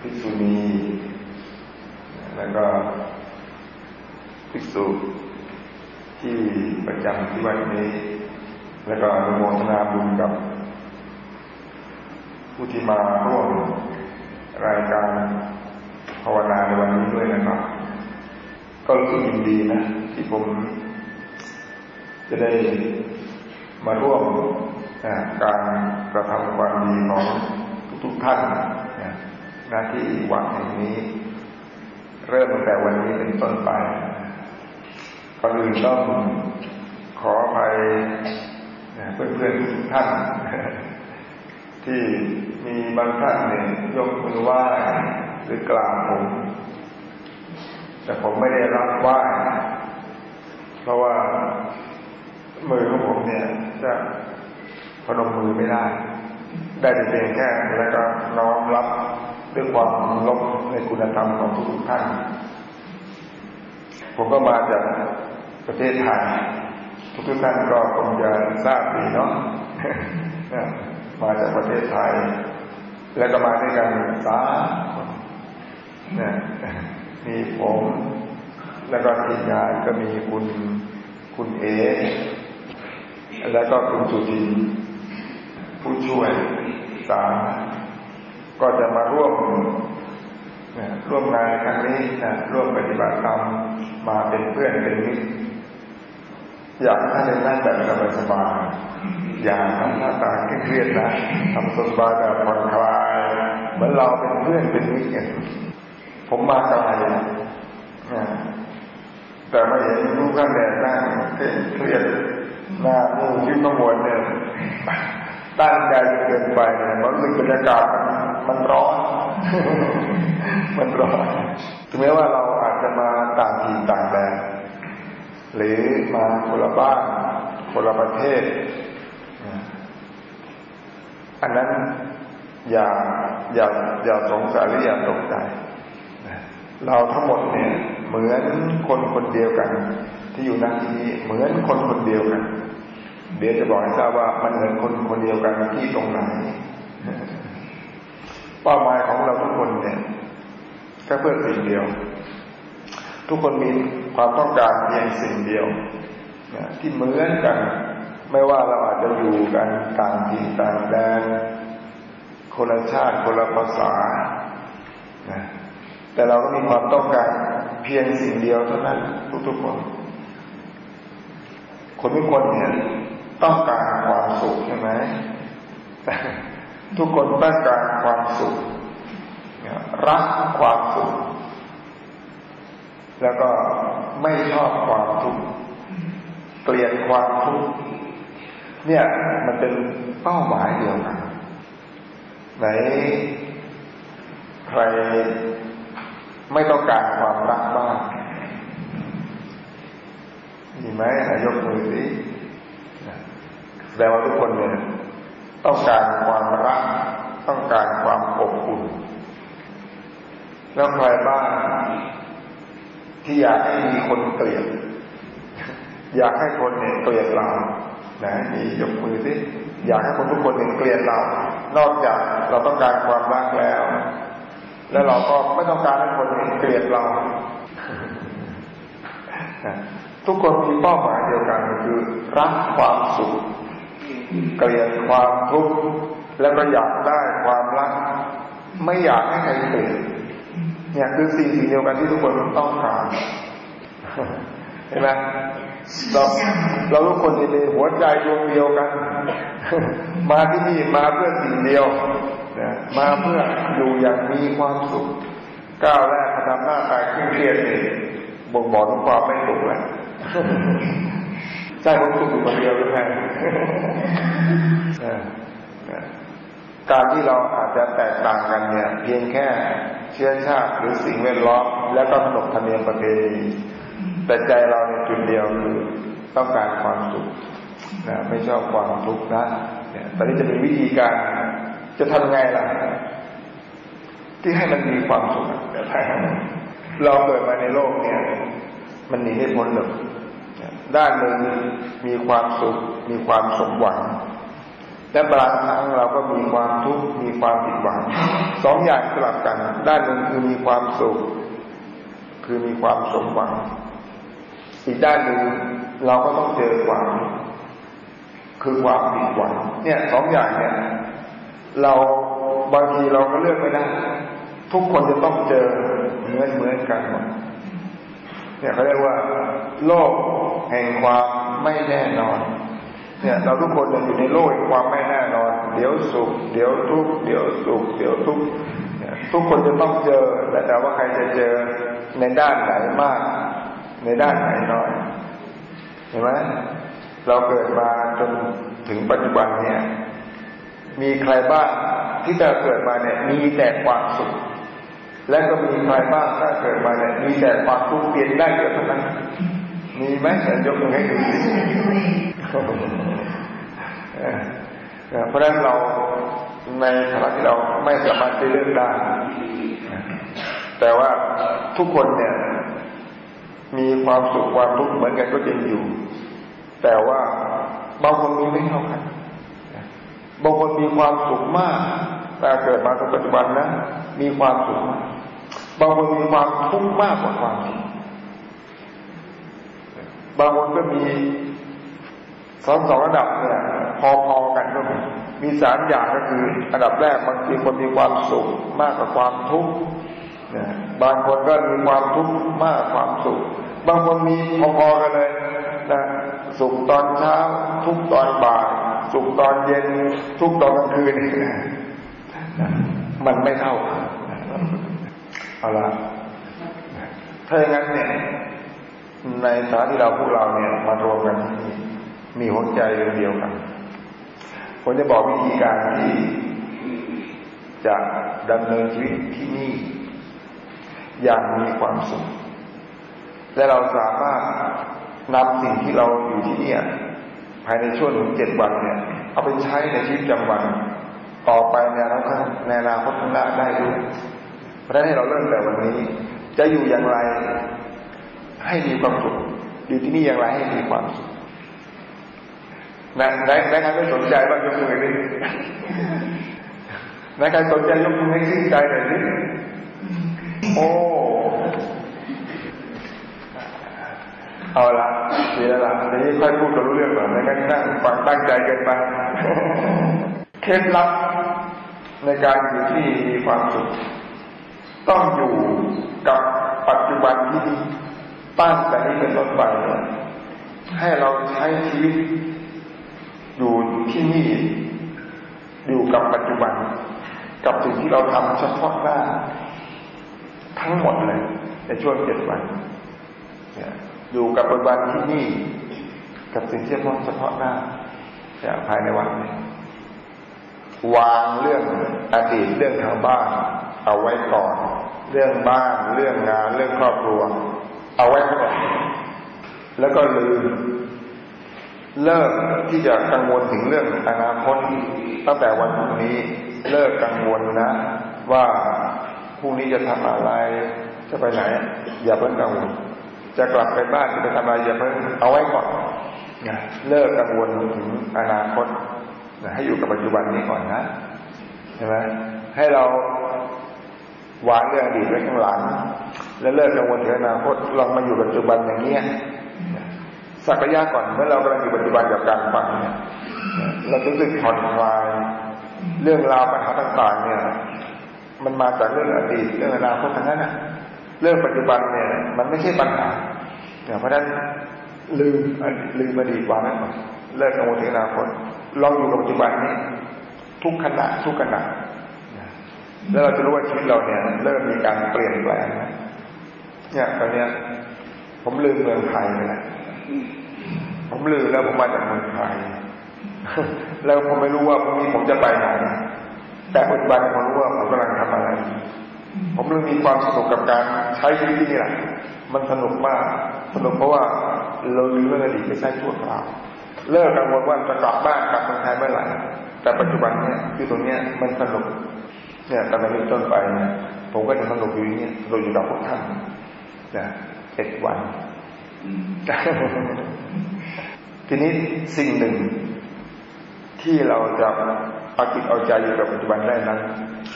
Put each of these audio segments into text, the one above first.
ภิกษุณี แล้วก็ภิกษุที่ประจำที่วัดนี้ แล้วก็อนุโมทนาบุญกับ ผู้ที่มาร่วมรายการภาวนาในวันนี้ด้วยนะครับ ก็รู้สึกยินดีนะ ที่ผมจะได้มาร่วมการกระทำความดีของทุกท่าน หน้าที่วัดแห่งนี้ เริ่มตั้งแต่วันนี้เป็นต้นไปก่อนอื่นต้องขออภัยเพื่อนๆทุกท่าน ที่มีบางท่านเนี่ยยกมือไหว้หรือกราบผม แต่ผมไม่ได้รับไหว้เพราะว่ามือของผมเนี่ยจะพนมมือไม่ได้ ได้แต่เพียงแค่แล้วก็น้อมรับ ด้วยความลบในคุณธรรมของทุกท่าน ผมก็มาจากประเทศไทยทุกท่านก็คงจะทราบดีเนาะมาจากประเทศไทย แล้วก็มาด้วยกันสาเนี่ยมีผม แล้วก็ทีมงานก็มีคุณคุณเอ แล้วก็คุณสุจินผู้ช่วยสาม ก็จะมาร่วมร่วมงานครั้งนี้นะร่วมปฏิบัติธรรมมาเป็นเพื่อนเป็นมิตรอยากให้นั่งแบบสบายๆอย่าทำหน้าตาเครียดนะทำสบายแบบผ่อนคลายเหมือนเราเป็นเพื่อนเป็นมิตรกันผมมาไกลแต่มาเห็นลูกข้างแดดนั่งเครียดหน้ามูที่ประมวลเนี่ยตั้งใจเกินไปเนี่ยมันรู้สึกบรรยากาศมัน มันร้อน มันร้อน ถึงแม้ว่าเราอาจจะมาต่างถิ่นต่างแดนหรือมาคนละบ้านคนละประเทศ อันนั้นอย่าอย่าอย่าสงสัยหรืออย่าตกใจ เราทั้งหมดเนี่ยเหมือนคนคนเดียวกัน ที่อยู่นั่ที่เหมือนคนคนเดียวกัน เดี๋ยวจะบอกให้ทราบว่ามันเหมือนคนคนเดียวกันที่ตรงไหน เป้าหมายของเราทุกคนเนี่ยแค่เพื่อสิ่งเดียว ทุกคนมีความต้องการเพียงสิ่งเดียวที่เหมือนกัน ไม่ว่าเราอาจจะอยู่กันต่างถิ่นต่างแดนคนละชาติคนละภาษาแต่เราก็มีความต้องการเพียงสิ่งเดียวเท่านั้น ทุกๆคน คนทุกคนเนี่ยต้องการความสุขใช่ไหม ทุกคนต้องการความสุขรักความสุข แล้วก็ไม่ชอบความทุกข์เกลียดความทุกข์เนี่ยมันเป็นเป้าหมายเดียวกันไหนใครไม่ต้องการความรักบ้างมีไหมยกมือสิแสดงว่าทุกคนเนี่ย ต้องการความรัก ต้องการความอบอุ่น แล้วใครบ้างที่อยากให้มีคนเกลียด อยากให้คนเนี่ยเกลียดเรานะมียกมือสิอยากให้คนทุกคนเนี่ยเกลียดเรา นอกจากเราต้องการความรักแล้ว แล้วเราก็ไม่ต้องการให้คนเกลียดเรา ทุกคนมีเป้าหมายเดียวกันคือรักความสุข เกลียดความทุกข์แล้วก็อยากได้ความรัก ไม่อยากให้ใครเกลียดเนี่ยคือสิ่งสิ่งเดียวกันที่ทุกคนต้องการเห็นไหมเราเราทุกคนมีหัวใจดวงเดียวกัน มาที่นี่มาเพื่อสิ่งเดียวนะมาเพื่ออยู่อย่างมีความสุขก้าวแรกทำหน้าตายเครียดนี่บ่งบอกถึงความไม่สุขแล้ว ใช่ผมสุขอยู่คนเดียวหรือไงการที่เราอาจจะแตกต่างกันเนี่ย เพียงแค่เชื้อชาติหรือสิ่งแวดล้อมแล้วก็ขนบธรรมเนียมประเพณีแต่ใจเราในจุดเดียวคือต้องการความสุขนะไม่ชอบความทุกข์นะเนี่ยตอนนี้จะเป็นวิธีการจะทำไงล่ะ ที่ให้มันมีความสุขเราเกิดมาในโลกเนี่ย มันหนีไม่พ้นหรอก ด้านหนึ่งมีความสุข มีความสมหวังและบางครั้งเราก็มีความทุกข์มีความผิดหวังสองอย่างสลับกัน ด้านหนึ่งคือมีความสุข คือมีความสมหวัง อีกด้านหนึ่งเราก็ต้องเจอความคือความผิดหวัง เนี่ยสองอย่างเนี่ย เราบางทีเราก็เลือกไม่ได้ทุกคนจะต้องเจอเหมือนเหมือนกันหมดเนี่ยเขาเรียกว่า โลก แห่งความไม่แน่นอน เนี่ย เราทุกคนอยู่ในโลกแห่งความไม่แน่นอน เดี๋ยวสุข เดี๋ยวทุกข์เดี๋ยวสุข เดี๋ยวทุกข์ทุกคนจะต้องเจอแต่ว่าใครจะเจอในด้านไหนมาก ในด้านไหนน้อย เห็นไหมเราเกิดมาจนถึงปัจจุบันเนี่ย มีใครบ้างที่จะเกิดมาเนี่ย มีแต่ความสุขและก็มีใครบ้างถ้าเกิดมาเนี่ยมีแต่ความทุกข์เปลี่ยนได้เยอะเท่านั้น มีไหมยกมือให้ดูเพราะฉะนั้นเราในฐานะที่เราไม่สามารถจะเลือกได้ แต่ว่าทุกคนเนี่ย มีความสุขความทุกข์เหมือนกันก็จริงอยู่ แต่ว่าบางคนมีไม่เท่ากัน บางคนมีความสุขมากแต่เกิดมาในปัจจุบันนะมีความสุขมากบางคนมีความทุกข์มากกว่าความสุข บางคนก็มีสองสองระดับเนี่ยพอๆกันก็มีมีสามอย่างก็คือ อันดับแรกบางทีคนมีความสุขมากกว่าความทุกข์บางคนก็มีความทุกข์มากความสุข บางคนมีพอๆกันเลยนะสุขตอนเช้า ทุกตอนบ่ายสุขตอนเย็น ทุกตอนกลางคืนมันไม่เท่าเอาละถ้าอย่างนั้นเนี่ย ในสาที่เราพวกเราเนี่ยมารวมกันมีหัวใจเดียวกันผมจะบอกวิธีการที่จะดำเนินชีวิตที่นี่อย่างมีความสุข และเราสามารถนำสิ่งที่เราอยู่ที่นี่ภายในช่วงเจ็ดวันเนี่ย เอาไปใช้ในชีวิตประจำวัน ต่อไปในอนาคตในอนาคตข้างหน้าได้ด้วยเพราะฉะนั้นให้เราเริ่มแต่วันนี้ จะอยู่อย่างไร ให้มีความสุขอยู่ที่นี่อย่างไรให้มีความสุขนะไหนไหนใครไม่สนใจบ้างยกมือดิไหนใครสนใจยกมือให้ชื่นใจหน่อยดิโอ้เอาละดีแล้วล่ะทีนี้ค่อยพูดกับรู้เรื่องก่อนไม่งั้นนั่งฟังตั้งใจเกินไปเคล็ดลับในการอยู่ที่มีความสุข ต้องอยู่กับปัจจุบันที่ดี ตั้งแต่นี้เป็นต้นไปให้เราใช้ชีวิตอยู่ที่นี่อยู่กับปัจจุบัน กับสิ่งที่เราทำเฉพาะหน้าทั้งหมดเลยในช่วงเจ็ดวันเนี่ยอยู่กับปัจจุบันที่นี่ กับสิ่งที่เฉพาะหน้าภายในวันนี้วางเรื่องอดีตเรื่องทางบ้าน เอาไว้ก่อน เรื่องบ้าน เรื่องงาน เรื่องครอบครัว เอาไว้ก่อนแล้วก็ลืมเลิกที่จะกังวลถึงเรื่องอนาคตตั้งแต่วันพรุ่งนี้ เลิกกังวลนะ ว่าพรุ่งนี้จะทำอะไรจะไปไหน อย่าเพิ่งกังวล จะกลับไปบ้านจะไปทำอะไรอย่าเพิ่งเอาไว้ก่อนนะเลิกกังวลถึงอนาคตนะให้อยู่กับปัจจุบันนี้ก่อนนะใช่ไหมให้เราวางเรื่องอดีตไว้ข้างหลัง แล้วเลิกกังวลถึงอนาคตลองมาอยู่ปัจจุบันอย่างเนี้ยสักระยะก่อนเมื่อเรากำลังอยู่ปัจจุบันกับการฟังเนี่ยเรารู้สึกผ่อนคลายเรื่องราวปัญหาต่าง ๆ เนี่ย มันมาจากเรื่องอดีตเรื่องอนาคตทั้งนั้นนะเรื่องปัจจุบันเนี่ย มันไม่ใช่ปัญหาเพราะฉะนั้นลืมลืมอดีตวางไว้นเลิกกังวลถึงอนาคตลองอยู่กับปัจจุบันนี้ ทุกขณะทุกขณะแล้วเราจะรู้ว่าชีวิตเราเนี่ยเริ่มมีการเปลี่ยนแปลง เนี่ยตอนเนี้ย ผมลืมเมืองไทยไปแล้วผมลืมแล้วผมมาจากเมืองไทยแล้วผมไม่รู้ว่าพรุ่งนี้ผมจะไปไหนแต่ปัจจุบันผมรู้ว่าผมกำลังทำอะไร ผมเลยมีความสนุกกับการใช้ชีวิตที่นี่แหละมันสนุกมาก สนุกเพราะว่าเราลืมเรื่องอดีตไปใช้ชั่วคราวเลิกกังวลว่าจะกลับบ้านกลับเมืองไทยเมื่อไหร่แต่ปัจจุบันเนี่ยคือตรงเนี้ยมันสนุกเนี่ยแต่ในต้นไปเนี่ยผมก็จะสนุกอยู่นี่เราอยู่กับพวกท่าน นะเจ็ดวัน ทีนี้สิ่งหนึ่ง ที่เราจะเอาจิตเอาใจอยู่กับปัจจุบันได้นั้น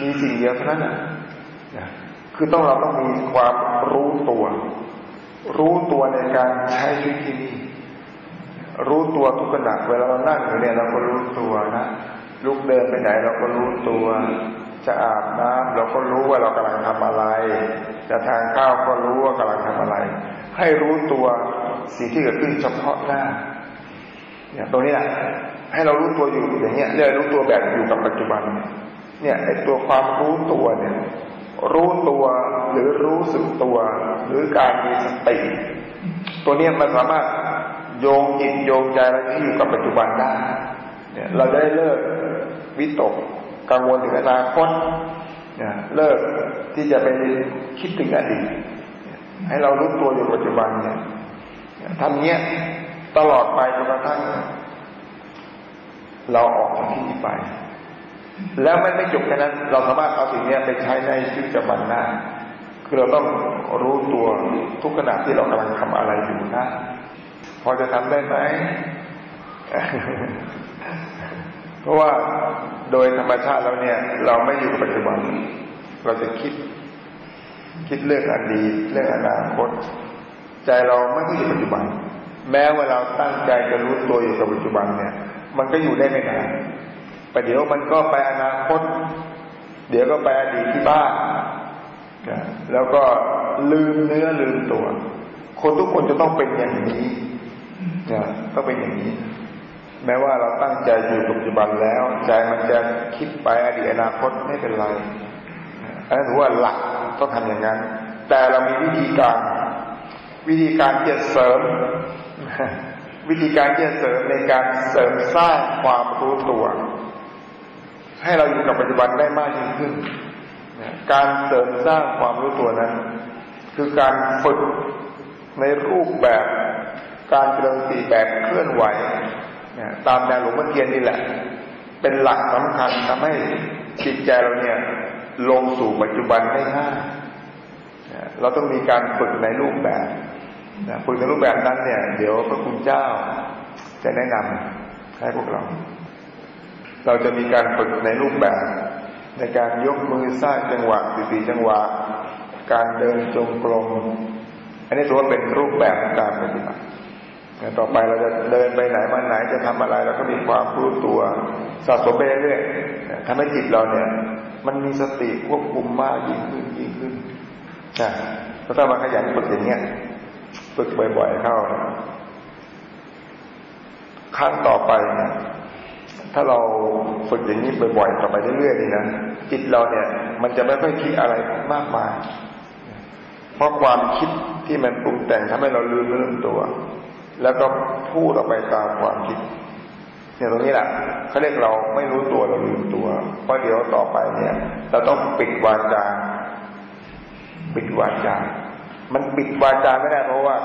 มีสิ่งเดียวเท่านั้นนะคือต้องเราต้องมีความรู้ตัว รู้ตัวในการใช้ชีวิตที่นี่รู้ตัวทุกขณะเวลาเรานั่งอยู่เนี่ยเราก็รู้ตัวนะลุกเดินไปไหนเราก็รู้ตัว จะอาบน้ำเราก็รู้ว่าเรากำลังทำอะไร จะทานข้าวก็รู้ว่ากำลังทำอะไร ให้รู้ตัวสิ่งที่เกิดขึ้นเฉพาะหน้าเนี่ยตรงนี้แหละให้เรารู้ตัวอยู่อย่างเงี้ยเรียกรู้ตัวแบบอยู่กับปัจจุบัน เนี่ยไอตัวความรู้ตัวเนี่ย รู้ตัวหรือรู้สึกตัว หรือการมีสติตัวนี้มันสามารถโยงจิตโยงใจเราที่อยู่กับปัจจุบันได้เนี่ยเราได้เลิกวิตก กังวลถึงอนาคตเนี่ยเลิกที่จะไปคิดถึงอดีตให้เรารู้ตัวอยู่ปัจจุบันเนี่ยทำเนี้ยตลอดไปจนกระทั่งเราออกจากที่นี้ไป แล้วมันไม่จบแค่นั้น เราสามารถเอาสิ่งนี้ไปใช้ในชีวิตประจำวันได้คือเราต้องรู้ตัวทุกขณะที่เรากำลังทำอะไรอยู่นะ พอจะทำได้ไหม เพราะว่า โดยธรรมชาติแล้วเนี่ย เราไม่อยู่ปัจจุบัน เราจะคิด คิดเรื่องอดีตเรื่องอนาคต ใจเราไม่อยู่ปัจจุบัน แม้ว่าเราตั้งใจจะรู้ตัวอยู่กับปัจจุบันเนี่ย มันก็อยู่ได้ไม่นานประเดี๋ยวมันก็ไปอนาคต เดี๋ยวก็ไปอดีตที่บ้านแล้วก็ลืมเนื้อลืมตัว คนทุกคนจะต้องเป็นอย่างนี้ก็เป็นอย่างนี้ แม้ว่าเราตั้งใจอยู่ปัจจุบันแล้ว ใจมันจะคิดไปอดีตอนาคตไม่เป็นไรอันนั้นถือว่าหลักต้องทำอย่างนั้น แต่เรามีวิธีการ วิธีการที่จะเสริม วิธีการที่จะเสริมในการเสริมสร้างความรู้ตัว ให้เราอยู่กับปัจจุบันได้มากยิ่งขึ้น การเสริมสร้างความรู้ตัวนั้น คือการฝึกในรูปแบบ การเจริญสติแบบเคลื่อนไหว ตามแนวหลวงพ่อเทียนนี่แหละ เป็นหลักสำคัญทำให้จิตใจเราเนี่ย ลงสู่ปัจจุบันได้ง่ายเราต้องมีการฝึกในรูปแบบฝึกในรูปแบบนั้นเนี่ย เดี๋ยวพระคุณเจ้าจะแนะนำให้พวกเรา เราจะมีการฝึกในรูปแบบ ในการยกมือสร้างจังหวะสิบจังหวะ การเดินจงกรมอันนี้ถือว่าเป็นรูปแบบการปฏิบัติ ต่อไปเราจะเดินไปไหนมาไหนจะทำอะไรเราก็มีความรู้ตัวสะสมไปเรื่อยๆทำให้จิตเราเนี่ย มันมีสติควบคุมมากยิ่งขึ้นยิ่งขึ้นนะถ้ามาขยันฝึกอย่างเงี้ยฝึกบ่อย ๆ เข้าครั้งต่อไปนะถ้าเราฝึกอย่างนี้บ่อยๆต่อไปเรื่อยๆนี่นะจิตเราเนี่ย มันจะไม่ค่อยคิดอะไรมากมายเพราะความคิดที่มันปรุงแต่งทำให้เราลืมเรื่องตัว แล้วก็พูดออกไปตามความคิดเนี่ยตรงนี้แหละเขาเรียกเราไม่รู้ตัวเราลืมตัว เพราะเดี๋ยวต่อไปเนี่ย เราต้องปิดวาจา ปิดวาจา มันปิดวาจาไม่ได้เพราะว่า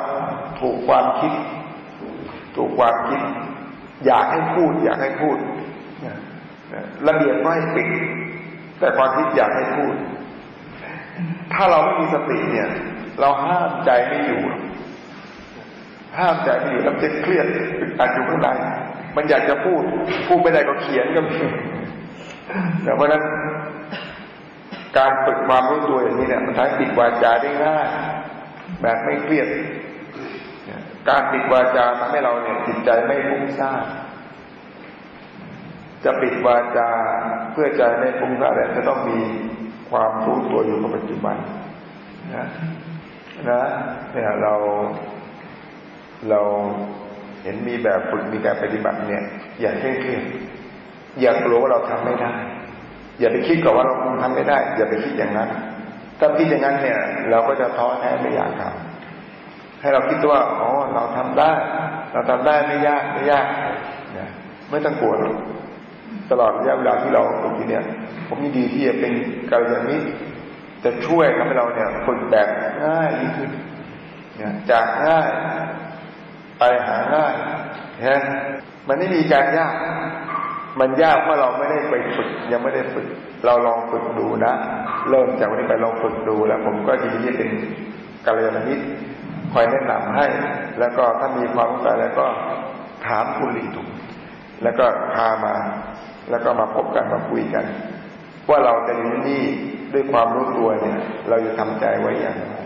ถูกความคิด ถูกความคิด อยากให้พูด อยากให้พูดระเบียบก็ให้ปิด แต่ความคิดอยากให้พูด ถ้าเราไม่มีสติเนี่ย เราห้ามใจไม่อยู่ ห้ามใจไม่อยู่แล้วจะเครียดอัดอยู่ข้างในมันอยากจะพูด พูดไม่ได้ก็เขียนก็มีแต่เพราะนั้น การฝึกความรู้ตัวอย่างนี้เนี่ยมันทำให้ปิดวาจาได้ง่ายแบบไม่เครียด การปิดวาจาทำให้เราเนี่ยจิตใจไม่ฟุ้งซ่านจะปิดวาจาเพื่อใจไม่ฟุ้งซ่านแต่จะต้องมีความรู้ตัวอยู่กับปัจจุบันนะนะเนี่ยเรา เราเห็นมีแบบฝึกมีการปฏิบัติเนี่ย อย่าเคร่งเครียดอย่ากลัวว่าเราทำไม่ได้ อย่าไปคิดกับว่าเราคงทำไม่ได้ อย่าไปคิดอย่างนั้น ถ้าคิดอย่างนั้นเนี่ย เราก็จะท้อแท้ไม่อยากทำให้เราคิดว่าอ๋อเราทำได้ เราทำได้ไม่ยากไม่ยากไม่ต้องกลัวตลอดระยะเวลาที่เราฝึกที่เนี่ย ผมยินดีที่จะเป็นกัลยาณมิตรจะช่วยทำให้เราเนี่ยฝึกแบบง่ายยิ่งขึ้นจากง่าย ไปหาง่ายฮะมันไม่มีการยาก มันยากเพราะเราไม่ได้ไปฝึก ยังไม่ได้ฝึก เราลองฝึกดูนะ เริ่มจากวันนี้ไปลองฝึกดูแล้ว ผมก็ยินดีเป็นกัลยาณมิตรคอยแนะนำให้ แล้วก็ถ้ามีความสงสัยแล้วก็ถามคุณลีถูกแล้วก็พามา แล้วก็มาพบกันมาคุยกัน ว่าเราจะอยู่นี่ด้วยความรู้ตัวเนี่ย เราจะทำใจไว้อย่างไร